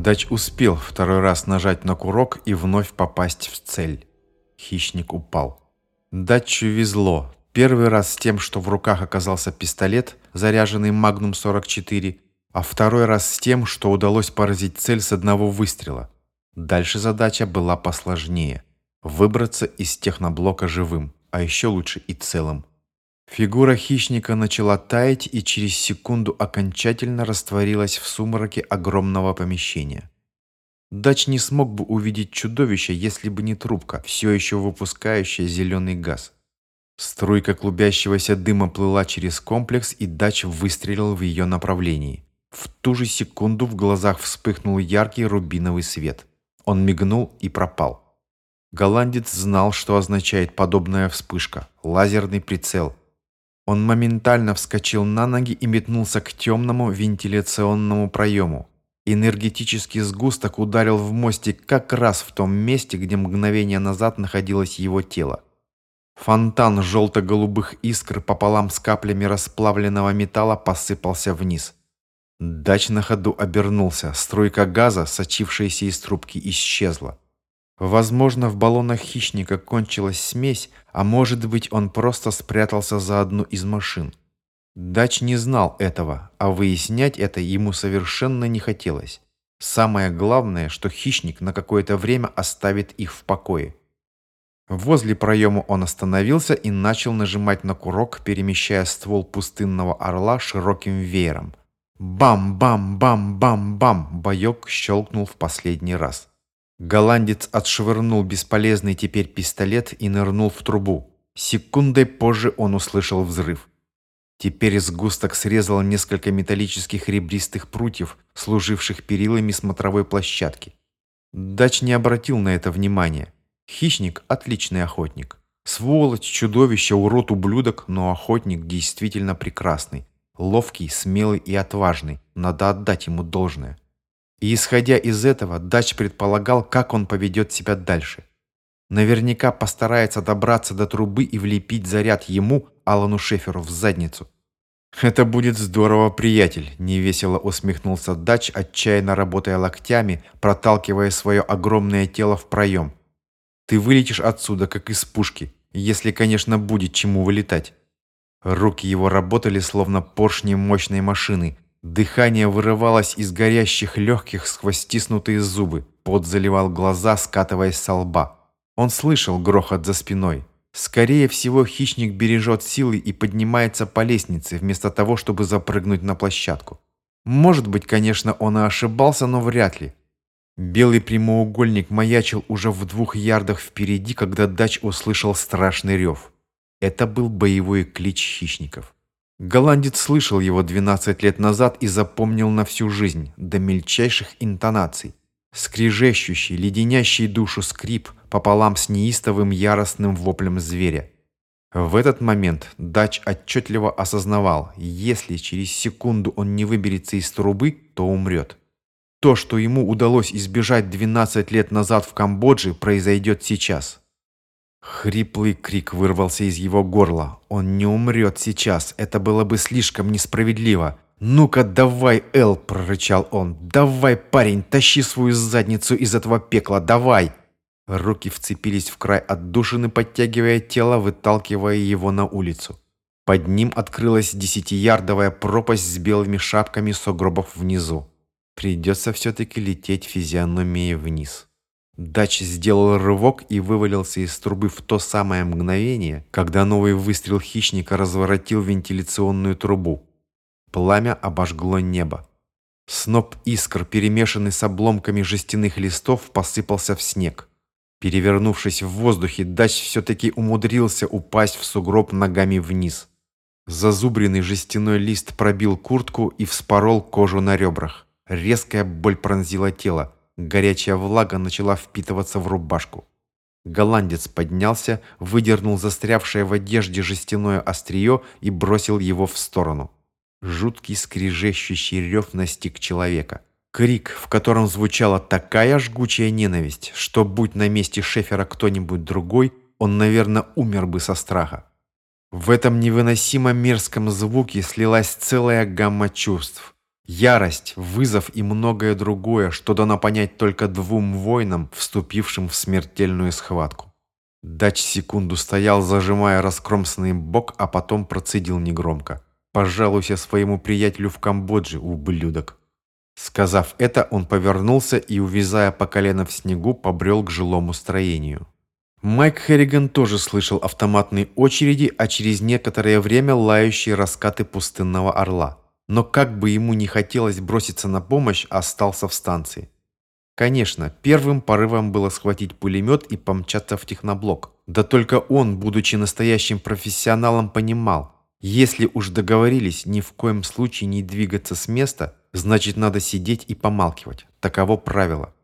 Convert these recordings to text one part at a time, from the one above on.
Дач успел второй раз нажать на курок и вновь попасть в цель. Хищник упал. Датчу везло. Первый раз с тем, что в руках оказался пистолет, заряженный Magnum 44, а второй раз с тем, что удалось поразить цель с одного выстрела. Дальше задача была посложнее. Выбраться из техноблока живым, а еще лучше и целым. Фигура хищника начала таять и через секунду окончательно растворилась в сумраке огромного помещения. Дач не смог бы увидеть чудовище, если бы не трубка, все еще выпускающая зеленый газ. Струйка клубящегося дыма плыла через комплекс, и Дач выстрелил в ее направлении. В ту же секунду в глазах вспыхнул яркий рубиновый свет. Он мигнул и пропал. Голландец знал, что означает подобная вспышка. Лазерный прицел. Он моментально вскочил на ноги и метнулся к темному вентиляционному проему. Энергетический сгусток ударил в мостик как раз в том месте, где мгновение назад находилось его тело. Фонтан желто-голубых искр пополам с каплями расплавленного металла посыпался вниз. Дач на ходу обернулся, струйка газа, сочившаяся из трубки, исчезла. Возможно, в баллонах хищника кончилась смесь, а может быть, он просто спрятался за одну из машин. Дач не знал этого, а выяснять это ему совершенно не хотелось. Самое главное, что хищник на какое-то время оставит их в покое. Возле проема он остановился и начал нажимать на курок, перемещая ствол пустынного орла широким веером – Бам-бам-бам-бам-бам! Боек щелкнул в последний раз. Голландец отшвырнул бесполезный теперь пистолет и нырнул в трубу. Секундой позже он услышал взрыв. Теперь сгусток срезал несколько металлических ребристых прутьев, служивших перилами смотровой площадки. Дач не обратил на это внимания. Хищник – отличный охотник. Сволочь, чудовище, урод, ублюдок, но охотник действительно прекрасный. Ловкий, смелый и отважный. Надо отдать ему должное. И исходя из этого, Дач предполагал, как он поведет себя дальше. Наверняка постарается добраться до трубы и влепить заряд ему, Алану Шеферу, в задницу. «Это будет здорово, приятель», – невесело усмехнулся Дач, отчаянно работая локтями, проталкивая свое огромное тело в проем. «Ты вылетишь отсюда, как из пушки, если, конечно, будет чему вылетать». Руки его работали словно поршни мощной машины. Дыхание вырывалось из горящих легких сквозь стиснутые зубы. Пот заливал глаза, скатываясь со лба. Он слышал грохот за спиной. Скорее всего, хищник бережет силы и поднимается по лестнице, вместо того, чтобы запрыгнуть на площадку. Может быть, конечно, он и ошибался, но вряд ли. Белый прямоугольник маячил уже в двух ярдах впереди, когда Дач услышал страшный рев. Это был боевой клич хищников. Голландец слышал его 12 лет назад и запомнил на всю жизнь, до мельчайших интонаций. Скрежещущий, леденящий душу скрип пополам с неистовым яростным воплем зверя. В этот момент Дач отчетливо осознавал, если через секунду он не выберется из трубы, то умрет. То, что ему удалось избежать 12 лет назад в Камбодже, произойдет сейчас. Хриплый крик вырвался из его горла. Он не умрет сейчас, это было бы слишком несправедливо. «Ну-ка давай, Эл!» – прорычал он. «Давай, парень, тащи свою задницу из этого пекла, давай!» Руки вцепились в край отдушины, подтягивая тело, выталкивая его на улицу. Под ним открылась десятиярдовая пропасть с белыми шапками сугробов внизу. Придется все-таки лететь физиономией вниз. Дач сделал рывок и вывалился из трубы в то самое мгновение, когда новый выстрел хищника разворотил вентиляционную трубу. Пламя обожгло небо. Сноп искр, перемешанный с обломками жестяных листов, посыпался в снег. Перевернувшись в воздухе, Дач все-таки умудрился упасть в сугроб ногами вниз. Зазубренный жестяной лист пробил куртку и вспорол кожу на ребрах. Резкая боль пронзила тело. Горячая влага начала впитываться в рубашку. Голландец поднялся, выдернул застрявшее в одежде жестяное острие и бросил его в сторону. Жуткий скрежещущий рев настиг человека. Крик, в котором звучала такая жгучая ненависть, что, будь на месте Шефера кто-нибудь другой, он, наверное, умер бы со страха. В этом невыносимо мерзком звуке слилась целая гамма чувств. Ярость, вызов и многое другое, что дано понять только двум воинам, вступившим в смертельную схватку. Дач секунду стоял, зажимая раскромсанный бок, а потом процедил негромко. «Пожалуйся своему приятелю в Камбодже, ублюдок!» Сказав это, он повернулся и, увязая по колено в снегу, побрел к жилому строению. Майк Херриган тоже слышал автоматные очереди, а через некоторое время лающие раскаты пустынного орла. Но как бы ему не хотелось броситься на помощь, остался в станции. Конечно, первым порывом было схватить пулемет и помчаться в техноблок. Да только он, будучи настоящим профессионалом, понимал, если уж договорились ни в коем случае не двигаться с места, значит надо сидеть и помалкивать. Таково правило.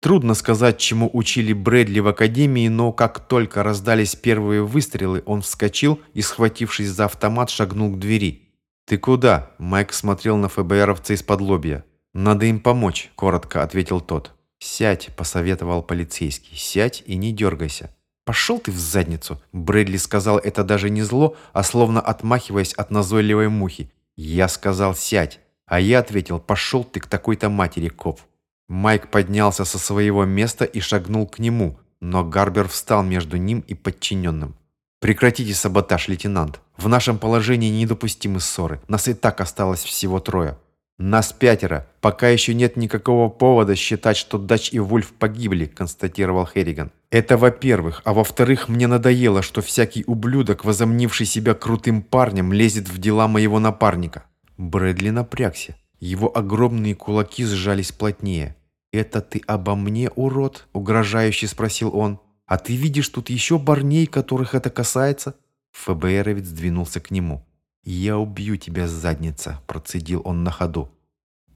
Трудно сказать, чему учили Брэдли в академии, но как только раздались первые выстрелы, он вскочил и, схватившись за автомат, шагнул к двери. «Ты куда?» – Майк смотрел на ФБРовца из-под лобья. «Надо им помочь», – коротко ответил тот. «Сядь», – посоветовал полицейский. «Сядь и не дергайся». «Пошел ты в задницу!» Брэдли сказал это даже не зло, а словно отмахиваясь от назойливой мухи. «Я сказал, сядь!» А я ответил, «Пошел ты к такой-то матери, коп!» Майк поднялся со своего места и шагнул к нему, но Гарбер встал между ним и подчиненным. «Прекратите саботаж, лейтенант. В нашем положении недопустимы ссоры. Нас и так осталось всего трое. «Нас пятеро. Пока еще нет никакого повода считать, что Дач и Вульф погибли», – констатировал Херриган. «Это во-первых. А во-вторых, мне надоело, что всякий ублюдок, возомнивший себя крутым парнем, лезет в дела моего напарника». Брэдли напрягся. Его огромные кулаки сжались плотнее. «Это ты обо мне, урод?» – угрожающе спросил он. «А ты видишь тут еще парней, которых это касается?» ФБРовец двинулся к нему. «Я убью тебя, задница!» – процедил он на ходу.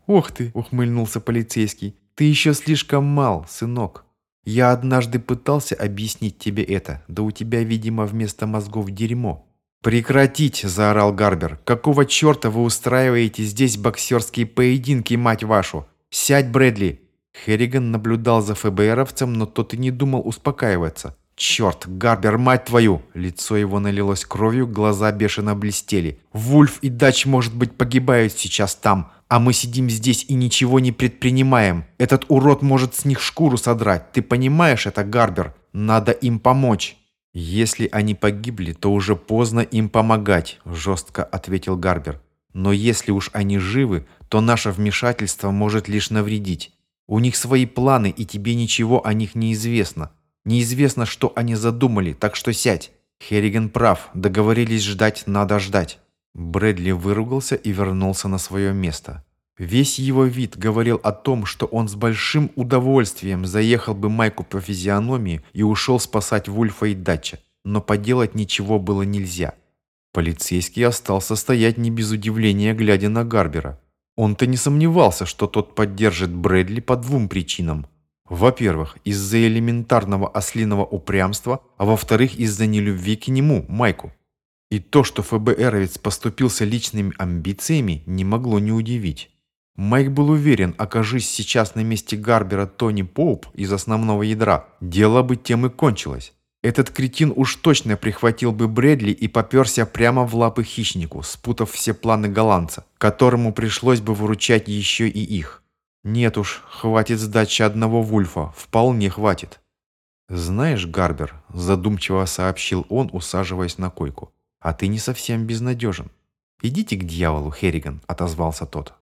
«Ох ты!» – ухмыльнулся полицейский. «Ты еще слишком мал, сынок. Я однажды пытался объяснить тебе это, да у тебя, видимо, вместо мозгов дерьмо». «Прекратить!» – заорал Гарбер. «Какого черта вы устраиваете здесь боксерские поединки, мать вашу? Сядь, Брэдли!» Херриган наблюдал за ФБРовцем, но тот и не думал успокаиваться. «Черт, Гарбер, мать твою!» Лицо его налилось кровью, глаза бешено блестели. «Вульф и Дач, может быть, погибают сейчас там, а мы сидим здесь и ничего не предпринимаем. Этот урод может с них шкуру содрать. Ты понимаешь это, Гарбер? Надо им помочь». «Если они погибли, то уже поздно им помогать», – жестко ответил Гарбер. «Но если уж они живы, то наше вмешательство может лишь навредить. У них свои планы, и тебе ничего о них не известно. Неизвестно, что они задумали, так что сядь. Херриган прав, договорились ждать, надо ждать. Брэдли выругался и вернулся на свое место. Весь его вид говорил о том, что он с большим удовольствием заехал бы Майку по физиономии и ушел спасать Вульфа и Датча, но поделать ничего было нельзя. Полицейский остался стоять не без удивления, глядя на Гарбера. Он-то не сомневался, что тот поддержит Брэдли по двум причинам – во-первых, из-за элементарного ослиного упрямства, а во-вторых, из-за нелюбви к нему, Майку. И то, что ФБРовец поступился личными амбициями, не могло не удивить. Майк был уверен, окажись сейчас на месте Гарбера Тони Поуп из основного ядра, дело бы тем и кончилось. Этот кретин уж точно прихватил бы Брэдли и поперся прямо в лапы хищнику, спутав все планы голландца, которому пришлось бы выручать еще и их. Нет уж, хватит сдачи одного Вульфа, вполне хватит. Знаешь, Гарбер, задумчиво сообщил он, усаживаясь на койку, а ты не совсем безнадежен. «Идите к дьяволу, Херриган», — отозвался тот.